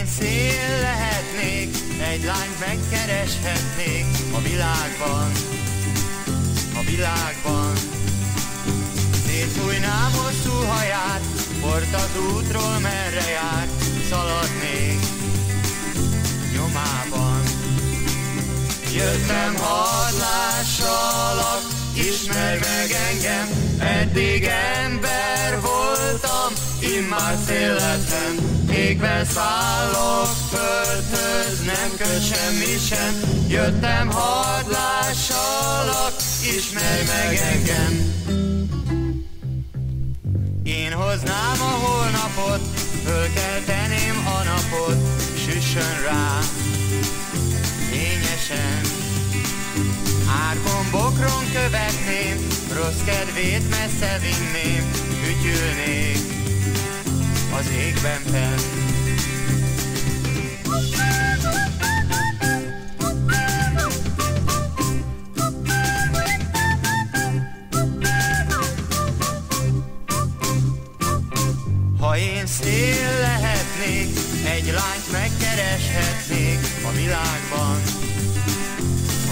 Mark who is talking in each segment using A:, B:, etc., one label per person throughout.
A: én szél lehetnék, egy lányt megkereshetnék a világban, a világban. Szétfújnám hosszú haját, port az útról merre jár, szaladnék nyomában. Jöttem hadlással, ismer meg engem, eddig ember immár széletlen, Égbe szállok földhöz, nem köt semmi sem, jöttem hadlássalak, ismerj meg engem. Én hoznám a holnapot, fölkelteném a napot, süssön rá, fényesen. Árkon bokron követném, rossz kedvét messze vinném, ügyülnék az égben fenn. Ha én szél lehetnék, egy lányt megkereshetnék a világban,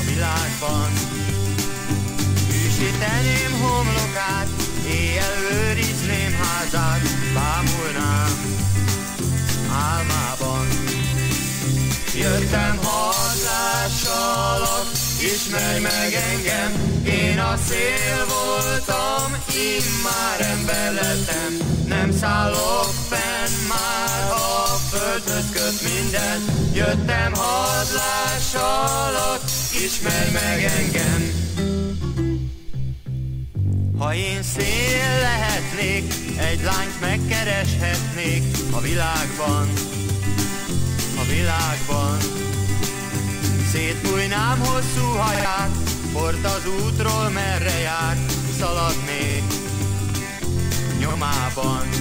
A: a világban. Üsíteném homlokát, éjjel őrizném házát, bámulnám álmában. Jöttem hatásalak, ismerj meg engem, én a szél voltam, immár ember lettem, nem szállok fenn már, a földhöz köt minden, jöttem hadlás alatt, ismerj meg engem. Ha én szél lehetnék, egy lányt megkereshetnék a világban, a világban. Szétfújnám hosszú haját, port az útról merre jár, szaladnék nyomában.